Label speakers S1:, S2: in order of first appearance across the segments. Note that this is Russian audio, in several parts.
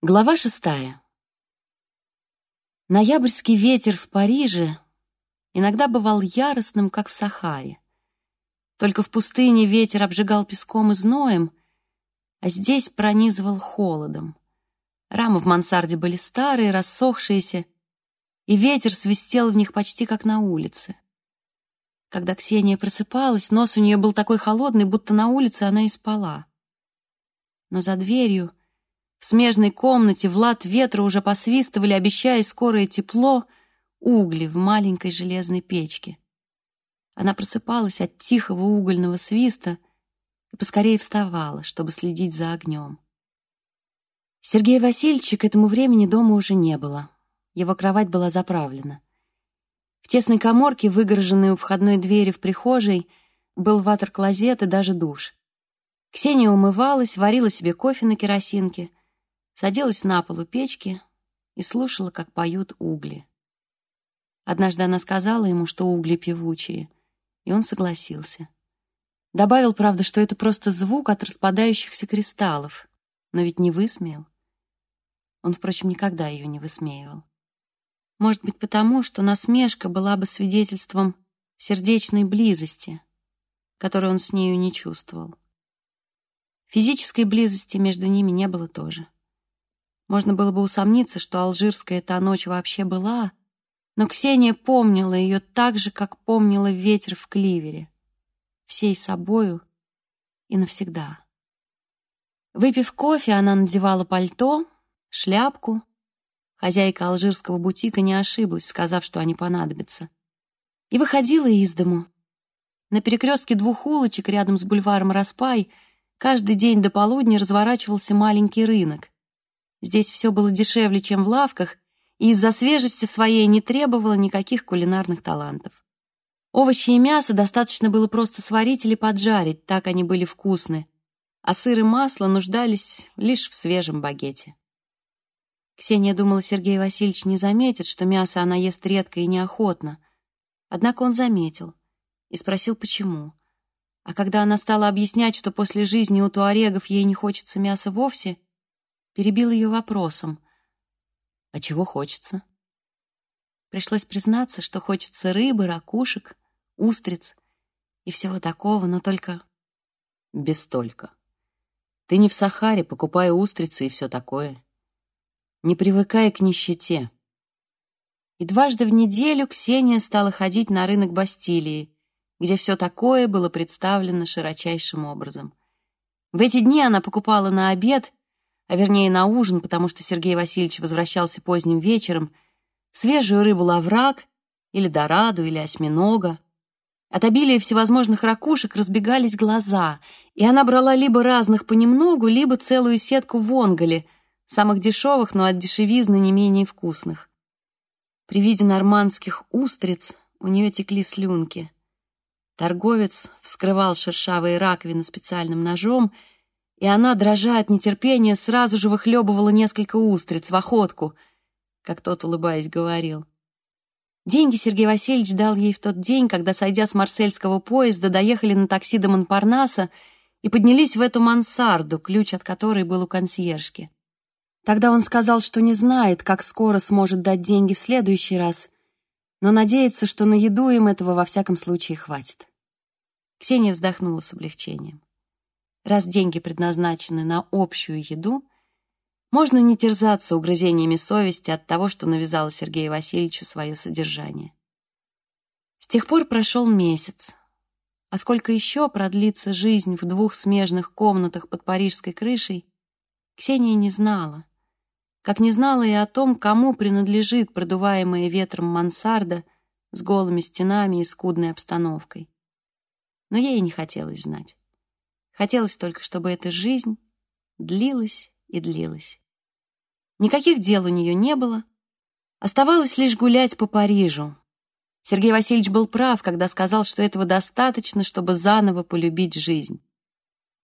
S1: Глава шестая. Ноябрьский ветер в Париже иногда бывал яростным, как в Сахаре. Только в пустыне ветер обжигал песком и зноем, а здесь пронизывал холодом. Рамы в мансарде были старые, рассохшиеся, и ветер свистел в них почти как на улице. Когда Ксения просыпалась, нос у нее был такой холодный, будто на улице она и спала. Но за дверью в смежной комнате Влад ветра уже посвистывали, обещая скорое тепло, угли в маленькой железной печке. Она просыпалась от тихого угольного свиста и поскорее вставала, чтобы следить за огнем. Сергея Васильевича к этому времени дома уже не было. Его кровать была заправлена. В тесной коморке, выгороженной у входной двери в прихожей, был ватер-клозет и даже душ. Ксения умывалась, варила себе кофе на керосинке — садилась на полу печки и слушала, как поют угли. Однажды она сказала ему, что угли певучие, и он согласился. Добавил, правда, что это просто звук от распадающихся кристаллов, но ведь не высмеял. Он, впрочем, никогда ее не высмеивал. Может быть, потому, что насмешка была бы свидетельством сердечной близости, которую он с нею не чувствовал. Физической близости между ними не было тоже. Можно было бы усомниться, что алжирская та ночь вообще была, но Ксения помнила ее так же, как помнила ветер в кливере, всей собою и навсегда. Выпив кофе, она надевала пальто, шляпку. Хозяйка алжирского бутика не ошиблась, сказав, что они понадобятся. И выходила из дому. На перекрестке двух улочек рядом с бульваром Распай каждый день до полудня разворачивался маленький рынок. Здесь все было дешевле, чем в лавках, и из-за свежести своей не требовало никаких кулинарных талантов. Овощи и мясо достаточно было просто сварить или поджарить, так они были вкусны, а сыр и масло нуждались лишь в свежем багете. Ксения думала, Сергей Васильевич не заметит, что мясо она ест редко и неохотно. Однако он заметил и спросил, почему. А когда она стала объяснять, что после жизни у туарегов ей не хочется мяса вовсе, перебил ее вопросом. «А чего хочется?» Пришлось признаться, что хочется рыбы, ракушек, устриц и всего такого, но только... Без только. Ты не в Сахаре, покупая устрицы и все такое. Не привыкай к нищете. И дважды в неделю Ксения стала ходить на рынок Бастилии, где все такое было представлено широчайшим образом. В эти дни она покупала на обед а вернее на ужин, потому что Сергей Васильевич возвращался поздним вечером, свежую рыбу лаврак или дораду, или осьминога. От обилия всевозможных ракушек разбегались глаза, и она брала либо разных понемногу, либо целую сетку вонголи, самых дешевых, но от дешевизны не менее вкусных. При виде нормандских устриц у нее текли слюнки. Торговец вскрывал шершавые раковины специальным ножом — и она, дрожа от нетерпения, сразу же выхлебывала несколько устриц в охотку, как тот, улыбаясь, говорил. Деньги Сергей Васильевич дал ей в тот день, когда, сойдя с марсельского поезда, доехали на такси до Монпарнаса и поднялись в эту мансарду, ключ от которой был у консьержки. Тогда он сказал, что не знает, как скоро сможет дать деньги в следующий раз, но надеется, что на еду им этого во всяком случае хватит. Ксения вздохнула с облегчением. Раз деньги предназначены на общую еду, можно не терзаться угрызениями совести от того, что навязала Сергею Васильевичу свое содержание. С тех пор прошел месяц. А сколько еще продлится жизнь в двух смежных комнатах под парижской крышей, Ксения не знала. Как не знала и о том, кому принадлежит продуваемая ветром мансарда с голыми стенами и скудной обстановкой. Но ей не хотелось знать. Хотелось только, чтобы эта жизнь длилась и длилась. Никаких дел у нее не было. Оставалось лишь гулять по Парижу. Сергей Васильевич был прав, когда сказал, что этого достаточно, чтобы заново полюбить жизнь.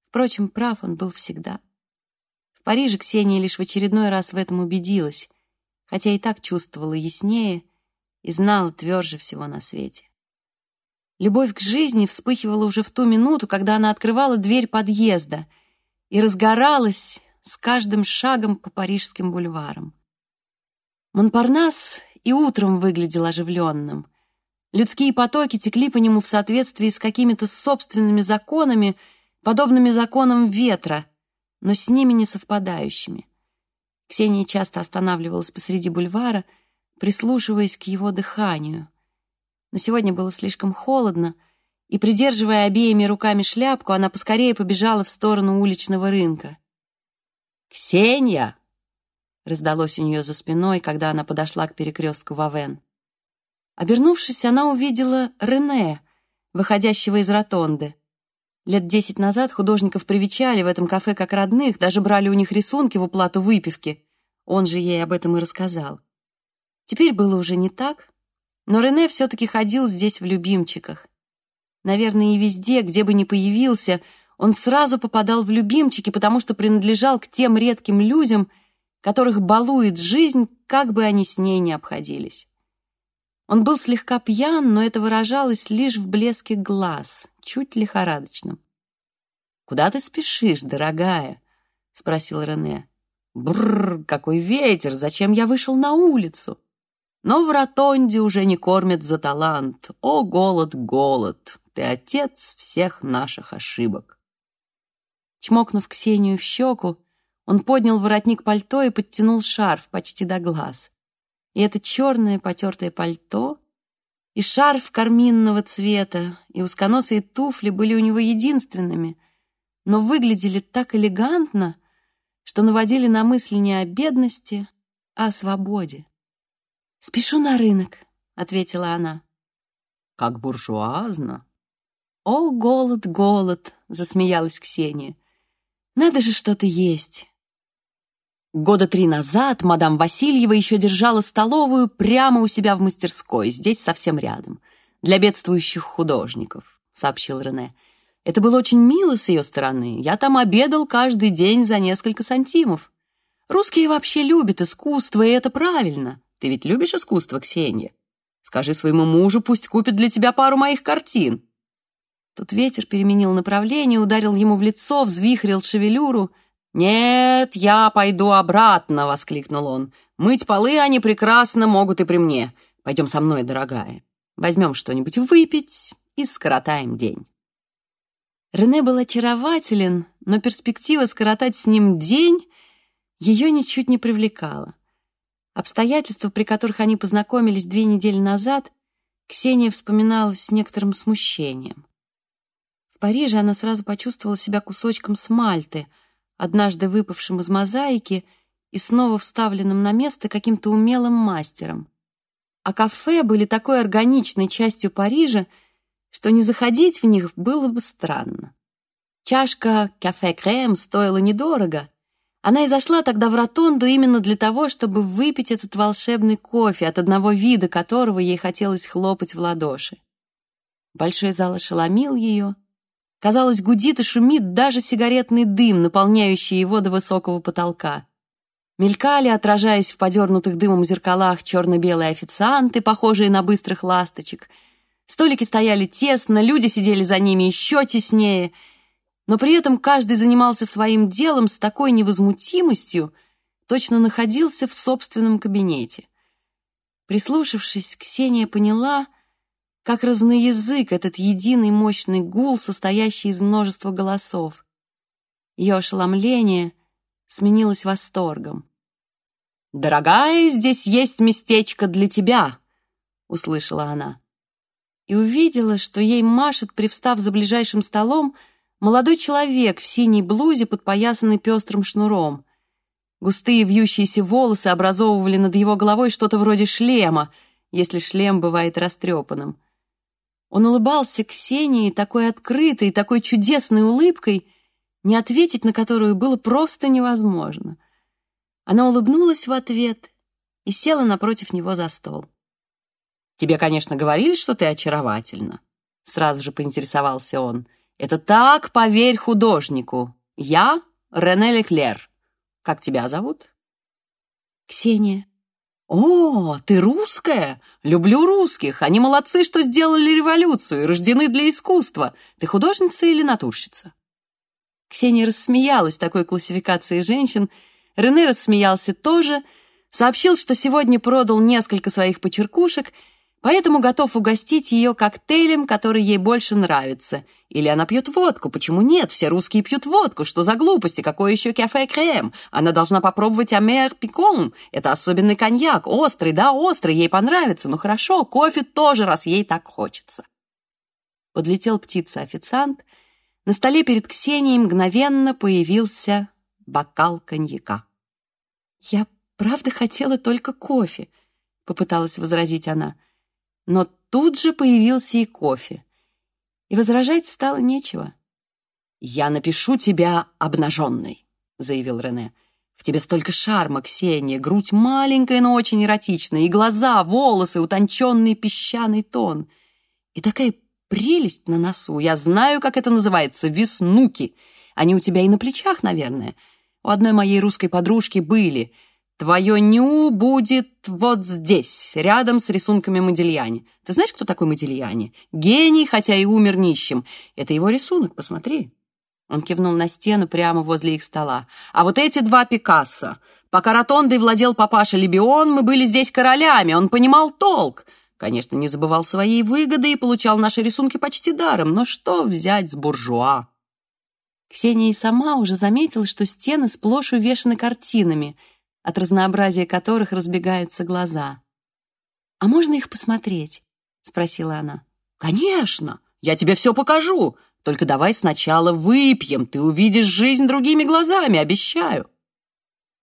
S1: Впрочем, прав он был всегда. В Париже Ксения лишь в очередной раз в этом убедилась, хотя и так чувствовала яснее и знала тверже всего на свете. Любовь к жизни вспыхивала уже в ту минуту, когда она открывала дверь подъезда и разгоралась с каждым шагом по парижским бульварам. Монпарнас и утром выглядел оживленным. Людские потоки текли по нему в соответствии с какими-то собственными законами, подобными законам ветра, но с ними не совпадающими. Ксения часто останавливалась посреди бульвара, прислушиваясь к его дыханию. Но сегодня было слишком холодно, и, придерживая обеими руками шляпку, она поскорее побежала в сторону уличного рынка.
S2: «Ксения!»
S1: — раздалось у нее за спиной, когда она подошла к перекрестку Вавен. Обернувшись, она увидела Рене, выходящего из ротонды. Лет десять назад художников привечали в этом кафе как родных, даже брали у них рисунки в уплату выпивки. Он же ей об этом и рассказал. Теперь было уже не так, но Рене все-таки ходил здесь в любимчиках. Наверное, и везде, где бы ни появился, он сразу попадал в любимчики, потому что принадлежал к тем редким людям, которых балует жизнь, как бы они с ней ни обходились. Он был слегка пьян, но это выражалось лишь в блеске глаз, чуть лихорадочном.
S2: «Куда ты спешишь, дорогая?» — спросил Рене. «Бррр, какой ветер! Зачем я вышел на улицу?» Но в ротонде уже не кормят за талант. О, голод, голод! Ты отец всех наших ошибок.
S1: Чмокнув Ксению в щеку, он поднял воротник пальто и подтянул шарф почти до глаз. И это черное потертое пальто, и шарф карминного цвета, и узконосые туфли были у него единственными, но выглядели так элегантно, что наводили на мысли не о бедности, а о свободе. «Спешу на рынок», — ответила она.
S2: «Как буржуазно!»
S1: «О, голод, голод!» — засмеялась Ксения. «Надо же что-то есть!» Года три назад мадам Васильева еще держала столовую прямо у себя в мастерской, здесь совсем рядом, для бедствующих художников, сообщил Рене. Это было очень мило с ее стороны. Я там обедал каждый день за несколько сантимов. Русские вообще любят искусство, и это правильно. Ты ведь любишь искусство, Ксения? Скажи своему мужу, пусть купит для тебя пару моих картин. Тут ветер переменил направление, ударил ему в лицо, взвихрил шевелюру. «Нет, я пойду обратно!» — воскликнул он. «Мыть полы они прекрасно могут и при мне. Пойдем со мной, дорогая. Возьмем что-нибудь выпить и скоротаем день». Рене был очарователен, но перспектива скоротать с ним день ее ничуть не привлекала. Обстоятельства, при которых они познакомились две недели назад, Ксения вспоминала с некоторым смущением. В Париже она сразу почувствовала себя кусочком смальты, однажды выпавшим из мозаики и снова вставленным на место каким-то умелым мастером. А кафе были такой органичной частью Парижа, что не заходить в них было бы странно. Чашка кафе-крем стоила недорого. Она и зашла тогда в ротонду именно для того, чтобы выпить этот волшебный кофе, от одного вида которого ей хотелось хлопать в ладоши. Большой зал ошеломил ее, Казалось, гудит и шумит даже сигаретный дым, наполняющий его до высокого потолка. Мелькали, отражаясь в подернутых дымом зеркалах, черно-белые официанты, похожие на быстрых ласточек. Столики стояли тесно, люди сидели за ними еще теснее, но при этом каждый занимался своим делом с такой невозмутимостью, точно находился в собственном кабинете. Прислушавшись, Ксения поняла, как разноязык этот единый мощный гул, состоящий из множества голосов. Ее ошеломление сменилось восторгом. «Дорогая, здесь есть местечко для тебя!» — услышала она. И увидела, что ей машет, привстав за ближайшим столом, молодой человек в синей блузе, подпоясанной пестрым шнуром. Густые вьющиеся волосы образовывали над его головой что-то вроде шлема, если шлем бывает растрепанным. Он улыбался Ксении такой открытой, такой чудесной улыбкой, не ответить на которую было просто невозможно. Она улыбнулась в ответ и села напротив него за стол. «Тебе, конечно, говорили, что ты очаровательна», — сразу же поинтересовался он. «Это так, поверь художнику. Я Рене Леклер. Как тебя зовут?» «Ксения», «О, ты русская? Люблю русских. Они молодцы, что сделали революцию и рождены для искусства. Ты художница или натурщица?» Ксения рассмеялась такой классификации женщин. Рене рассмеялся тоже, сообщил, что сегодня продал несколько своих почеркушек — поэтому готов угостить ее коктейлем, который ей больше нравится. Или она пьет водку, почему нет? Все русские пьют водку, что за глупости, какой еще кафе-крем? Она должна попробовать амер пикон, это особенный коньяк, острый, да, острый, ей понравится, ну хорошо, кофе тоже, раз ей так хочется. Подлетел птица-официант, на столе перед Ксенией мгновенно появился бокал коньяка. «Я правда хотела только кофе», — попыталась возразить она. Но тут же появился и кофе. И возражать стало нечего. «Я напишу тебя обнаженной», — заявил Рене. «В тебе столько шарма, Ксения, грудь маленькая, но очень эротичная, и глаза, волосы, утонченный песчаный тон. И такая прелесть на носу. Я знаю, как это называется, веснуки. Они у тебя и на плечах, наверное. У одной моей русской подружки были — Твое ню будет вот здесь, рядом с рисунками Модильяни. Ты знаешь, кто такой Модильяни? Гений, хотя и умер нищим. Это его рисунок, посмотри. Он кивнул на стену прямо возле их стола. А вот эти два Пикассо. Пока Ротондой владел папаша Лебион, мы были здесь королями, он понимал толк. Конечно, не забывал своей выгоды и получал наши рисунки почти даром, но что взять с буржуа? Ксения и сама уже заметила, что стены сплошь увешаны картинами — от разнообразия которых разбегаются глаза. «А можно их посмотреть?» — спросила она. «Конечно! Я тебе все покажу! Только давай сначала выпьем, ты увидишь жизнь другими глазами, обещаю!»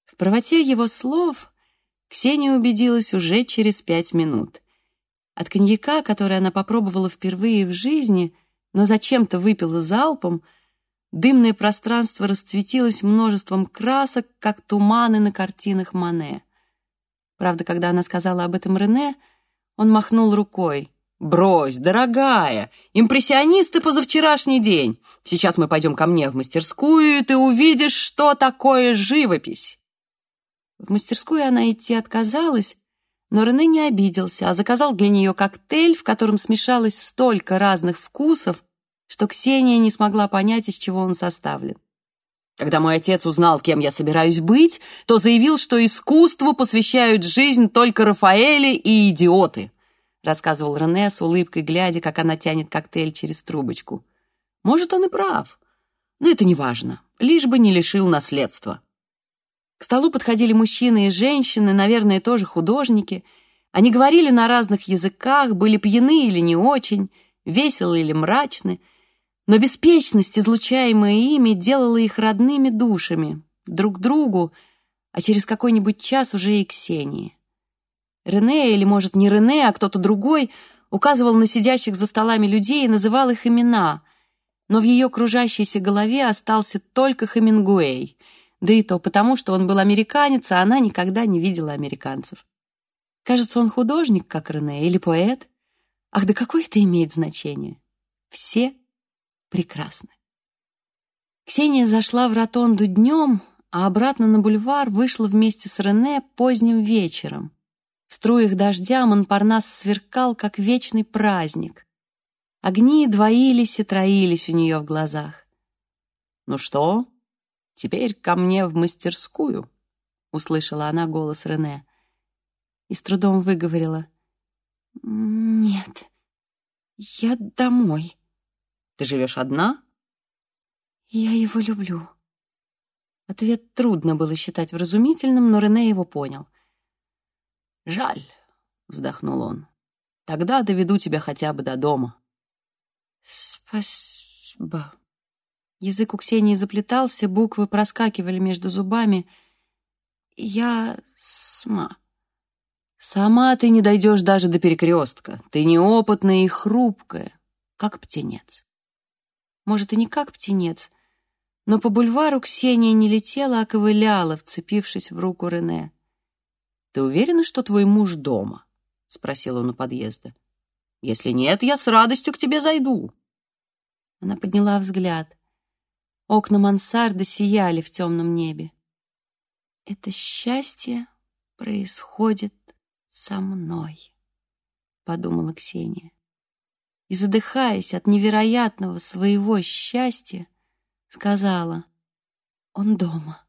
S1: В правоте его слов Ксения убедилась уже через пять минут. От коньяка, который она попробовала впервые в жизни, но зачем-то выпила залпом, — Дымное пространство расцветилось множеством красок, как туманы на картинах Мане. Правда, когда она сказала об этом Рене, он махнул рукой. «Брось, дорогая, импрессионисты позавчерашний день. Сейчас мы пойдем ко мне в мастерскую, и ты увидишь, что такое живопись». В мастерскую она идти отказалась, но Рене не обиделся, а заказал для нее коктейль, в котором смешалось столько разных вкусов, что Ксения не смогла понять, из чего он составлен. Когда мой отец узнал, кем я собираюсь быть, то заявил, что искусству посвящают жизнь только Рафаэли и идиоты, рассказывал Рене с улыбкой, глядя, как она тянет коктейль через трубочку. Может, он и прав, но это не важно, лишь бы не лишил наследства. К столу подходили мужчины и женщины, наверное, тоже художники. Они говорили на разных языках, были пьяны или не очень, веселы или мрачны — но беспечность, излучаемая ими, делала их родными душами, друг другу, а через какой-нибудь час уже и Ксении. Рене, или, может, не Рене, а кто-то другой, указывал на сидящих за столами людей и называл их имена, но в ее кружащейся голове остался только Хемингуэй, да и то потому, что он был американец, а она никогда не видела американцев. Кажется, он художник, как Рене, или поэт. Ах, да какое это имеет значение? Все прекрасны. Ксения зашла в ротонду днем, а обратно на бульвар вышла вместе с Рене поздним вечером. В струях дождя Монпарнас сверкал, как вечный праздник. Огни двоились и троились у нее в глазах. «Ну что, теперь ко мне в мастерскую?» — услышала она голос Рене. И с трудом выговорила. «Нет, я домой».
S2: Ты живешь одна?»
S1: «Я его люблю». Ответ трудно было считать вразумительным, но Рене его понял.
S2: «Жаль», — вздохнул он. «Тогда доведу тебя хотя бы до дома».
S1: «Спасибо». Язык у Ксении заплетался, буквы проскакивали между зубами. «Я сама».
S2: «Сама ты не дойдешь даже до перекрестка. Ты неопытная и хрупкая, как птенец».
S1: Может, и не как птенец, но по бульвару Ксения не летела, а ковыляла, вцепившись в руку Рене.
S2: «Ты уверена, что твой муж дома?» — спросил он у подъезда. «Если нет, я с радостью к тебе зайду».
S1: Она подняла взгляд. Окна мансарды сияли в темном небе. «Это счастье происходит со мной», — подумала Ксения и, задыхаясь от невероятного своего счастья, сказала, «Он дома».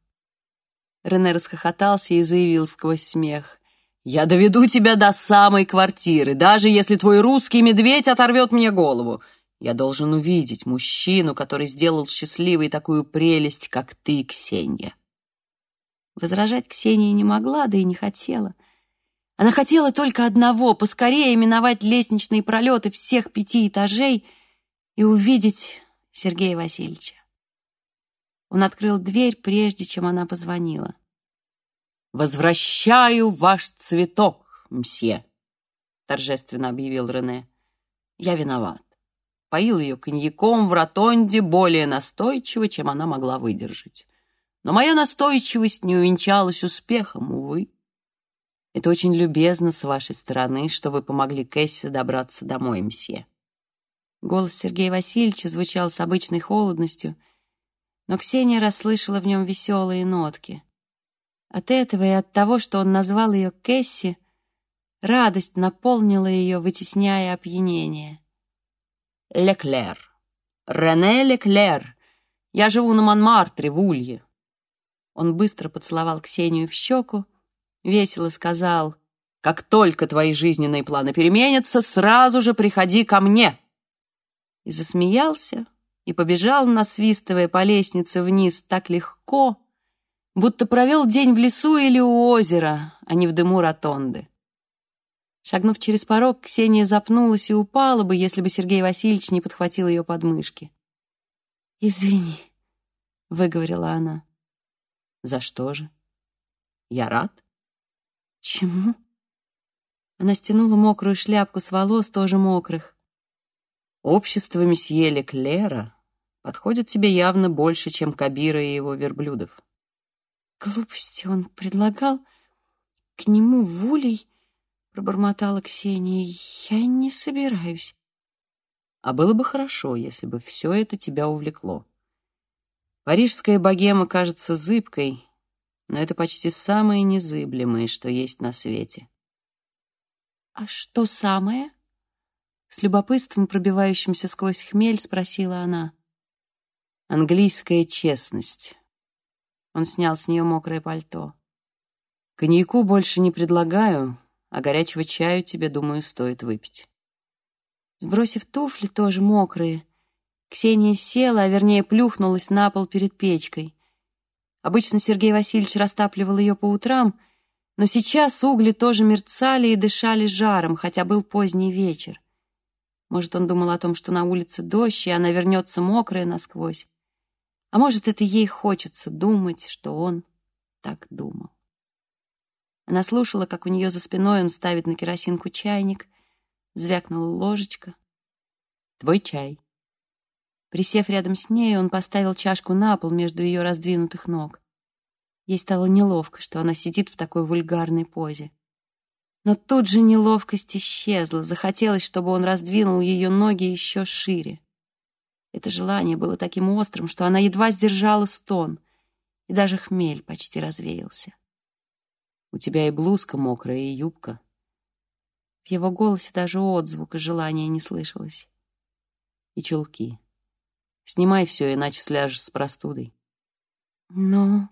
S2: Рене расхохотался и заявил сквозь смех. «Я доведу тебя до самой квартиры, даже если твой русский медведь оторвет мне голову. Я должен увидеть мужчину, который сделал счастливой такую прелесть, как ты, Ксения».
S1: Возражать Ксения не могла, да и не хотела. Она хотела только одного — поскорее миновать лестничные пролеты всех пяти этажей и увидеть Сергея Васильевича. Он открыл дверь, прежде чем она позвонила.
S2: «Возвращаю ваш цветок, мсье», — торжественно объявил Рене. «Я виноват. Поил ее коньяком в ротонде более настойчиво, чем она могла выдержать. Но моя настойчивость не увенчалась успехом, увы. Это очень любезно с вашей стороны, что вы помогли Кэсси добраться домой, мсье».
S1: Голос Сергея Васильевича звучал с обычной холодностью — но Ксения расслышала в нем веселые нотки. От этого и от того, что он назвал ее Кэсси, радость наполнила ее, вытесняя опьянение.
S2: «Леклер! Рене Леклер! Я живу на Монмартре, в Улье!» Он быстро поцеловал Ксению в щеку, весело сказал, «Как только твои жизненные планы переменятся, сразу же приходи ко мне!» И засмеялся, и побежал, насвистывая по лестнице вниз так легко, будто провел день в лесу или у озера, а не в дыму ротонды. Шагнув через порог, Ксения запнулась и упала бы, если бы Сергей Васильевич не подхватил ее подмышки. «Извини», — выговорила она. «За что же? Я рад».
S1: «Чему?» Она стянула мокрую шляпку с волос, тоже мокрых.
S2: Общество месье Леклера подходит тебе явно больше, чем Кабира и его верблюдов.
S1: Глупости он предлагал к нему в улей, пробормотала Ксения. Я не собираюсь.
S2: А было бы хорошо, если бы все это тебя увлекло. Парижская богема кажется зыбкой, но это почти самое незыблемое, что есть на свете.
S1: А что самое? С любопытством, пробивающимся сквозь хмель, спросила она.
S2: «Английская честность».
S1: Он снял с нее мокрое пальто.
S2: «Коньяку больше не предлагаю, а горячего чаю тебе, думаю, стоит выпить».
S1: Сбросив туфли, тоже мокрые, Ксения села, а вернее плюхнулась на пол перед печкой. Обычно Сергей Васильевич растапливал ее по утрам, но сейчас угли тоже мерцали и дышали жаром, хотя был поздний вечер. Может, он думал о том, что на улице дождь, и она вернется мокрая насквозь. А может, это ей хочется думать, что он так думал. Она слушала, как у нее за спиной он ставит на керосинку чайник. Звякнула ложечка.
S2: «Твой чай».
S1: Присев рядом с ней, он поставил чашку на пол между ее раздвинутых ног. Ей стало неловко, что она сидит в такой вульгарной позе. Но тут же неловкость исчезла, захотелось, чтобы он раздвинул ее ноги еще шире. Это желание было таким острым, что она едва сдержала стон, и даже хмель почти развеялся.
S2: «У тебя и блузка мокрая, и юбка».
S1: В его голосе даже отзвука желания не слышалось.
S2: «И чулки. Снимай все, иначе сляжешь с простудой».
S1: «Но...»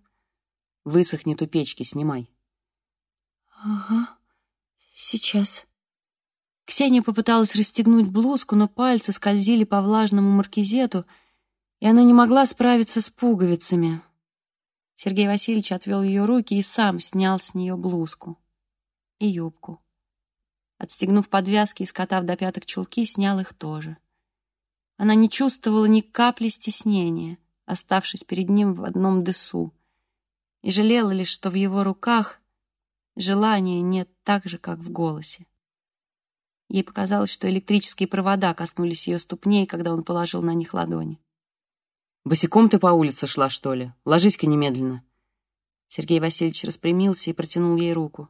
S2: «Высохнет у печки, снимай».
S1: «Ага». Сейчас. Ксения попыталась расстегнуть блузку, но пальцы скользили по влажному маркизету, и она не могла справиться с пуговицами. Сергей Васильевич отвел ее руки и сам снял с нее блузку и юбку. Отстегнув подвязки и скотав до пяток чулки, снял их тоже. Она не чувствовала ни капли стеснения, оставшись перед ним в одном десу, и жалела лишь, что в его руках Желания нет так же, как в голосе. Ей показалось, что электрические провода коснулись ее ступней, когда он положил на них ладони.
S2: «Босиком ты по улице шла, что ли? Ложись-ка немедленно».
S1: Сергей Васильевич распрямился и протянул ей руку.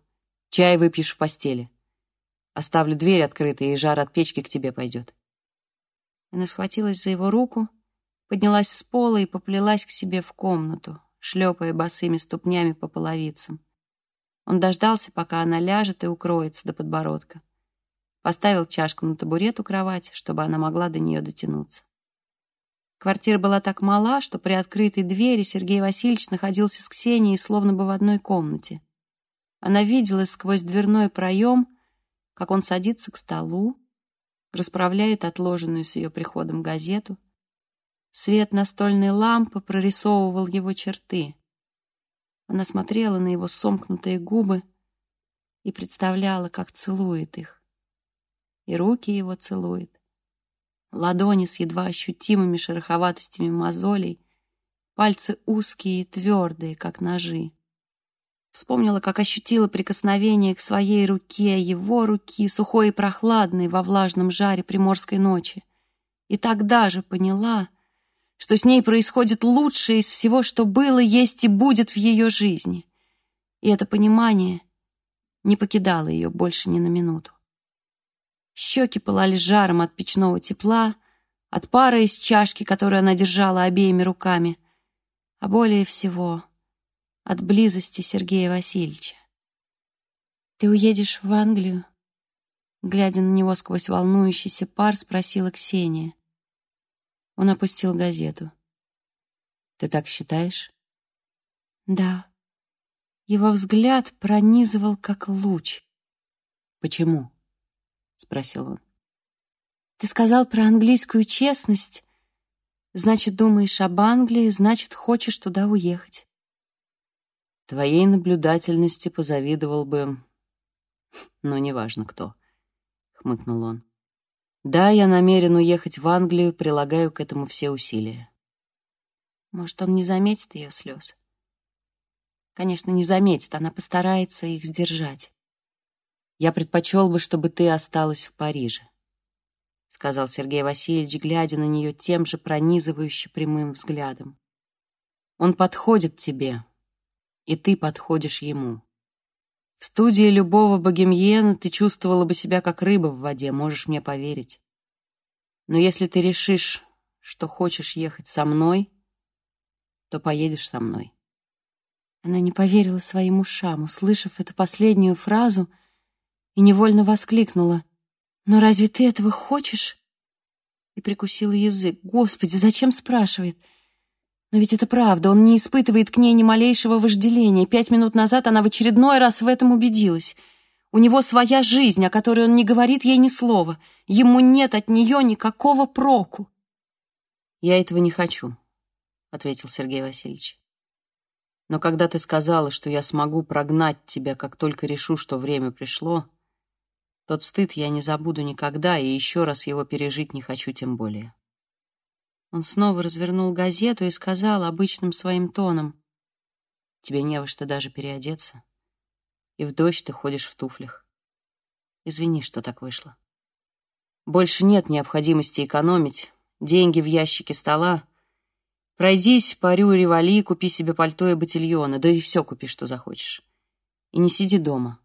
S2: «Чай выпьешь в постели. Оставлю дверь открытой, и жар от печки к тебе пойдет».
S1: Она схватилась за его руку, поднялась с пола и поплелась к себе в комнату, шлепая босыми ступнями по половицам. Он дождался, пока она ляжет и укроется до подбородка. Поставил чашку на табурет у кровати, чтобы она могла до нее дотянуться. Квартира была так мала, что при открытой двери Сергей Васильевич находился с Ксенией словно бы в одной комнате. Она видела сквозь дверной проем, как он садится к столу, расправляет отложенную с ее приходом газету. Свет настольной лампы прорисовывал его черты. Она смотрела на его сомкнутые губы и представляла, как целует их. И руки его целует, ладони с едва ощутимыми шероховатостями мозолей, пальцы узкие и твердые, как ножи. Вспомнила, как ощутила прикосновение к своей руке, его руки, сухой и прохладной во влажном жаре приморской ночи. И тогда же поняла, что с ней происходит лучшее из всего, что было, есть и будет в ее жизни. И это понимание не покидало ее больше ни на минуту. Щеки пылали жаром от печного тепла, от пара из чашки, которую она держала обеими руками, а более всего от близости Сергея Васильевича. «Ты уедешь в Англию?» Глядя на него сквозь волнующийся пар, спросила Ксения. Он опустил газету. «Ты так считаешь?» «Да». Его взгляд пронизывал, как луч.
S2: «Почему?» — спросил он.
S1: «Ты сказал про английскую честность. Значит, думаешь об Англии, значит, хочешь туда уехать».
S2: Твоей наблюдательности позавидовал бы... Но неважно кто, — хмыкнул он. Да, я намерен уехать в Англию, прилагаю к этому все усилия.
S1: Может, он не заметит ее слез? Конечно, не заметит, она постарается их сдержать.
S2: «Я предпочел бы, чтобы ты осталась в Париже», — сказал Сергей Васильевич, глядя на нее тем же пронизывающе прямым взглядом. «Он подходит тебе, и ты подходишь ему. В студии любого богемьена ты чувствовала бы себя как рыба в воде, можешь мне поверить. Но если ты решишь, что хочешь ехать со мной, то поедешь со мной».
S1: Она не поверила своим ушам, услышав эту последнюю фразу — и невольно воскликнула. «Но разве ты этого хочешь?» И прикусила язык. «Господи, зачем спрашивает?» Но ведь это правда, он не испытывает к ней ни малейшего вожделения. Пять минут назад она в очередной раз в этом убедилась. У него своя жизнь, о которой он не говорит ей ни слова. Ему нет от нее никакого проку.
S2: «Я этого не хочу», — ответил Сергей Васильевич. «Но когда ты сказала, что я смогу прогнать тебя, как только решу, что время пришло, тот стыд я не забуду никогда, и еще раз его пережить не хочу тем более.
S1: Он снова развернул газету и сказал обычным своим тоном.
S2: «Тебе не во что даже переодеться. И в дождь ты ходишь в туфлях. Извини, что так вышло. Больше нет необходимости экономить. Деньги в ящике стола. Пройдись, парю, ревали, купи себе пальто и ботильоны, да и все купи, что захочешь. И не сиди дома.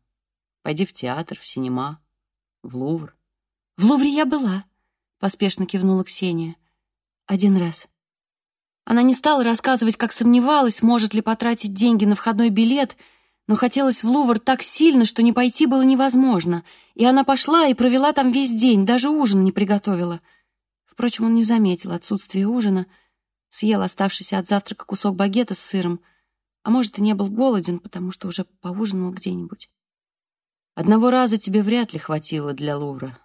S2: Пойди в театр, в синема, в Лувр?
S1: В Лувре я была, поспешно кивнула Ксения. Один раз. Она не стала рассказывать, как сомневалась, может ли потратить деньги на входной билет, но хотелось в Лувр так сильно, что не пойти было невозможно. И она пошла и провела там весь день, даже ужин не приготовила. Впрочем, он не заметил отсутствия ужина, съел оставшийся от завтрака кусок багета с сыром, а может, и не был голоден, потому что уже поужинал где-нибудь.
S2: Одного раза тебе вряд ли хватило для Лувра.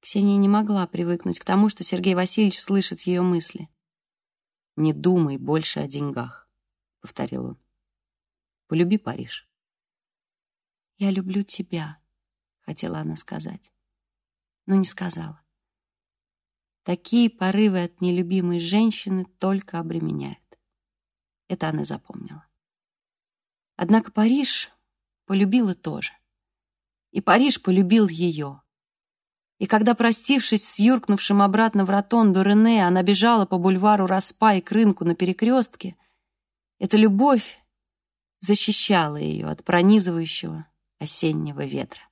S1: Ксения не могла привыкнуть к тому, что Сергей Васильевич слышит ее мысли.
S2: «Не думай больше о деньгах», — повторил он. «Полюби Париж».
S1: «Я люблю тебя», — хотела она сказать, но не сказала. Такие порывы от нелюбимой женщины только обременяют. Это она запомнила. Однако Париж полюбила тоже и Париж полюбил ее. И когда, простившись с юркнувшим обратно в ротонду Рене, она бежала по бульвару Распа к рынку на перекрестке, эта любовь защищала ее от пронизывающего осеннего ветра.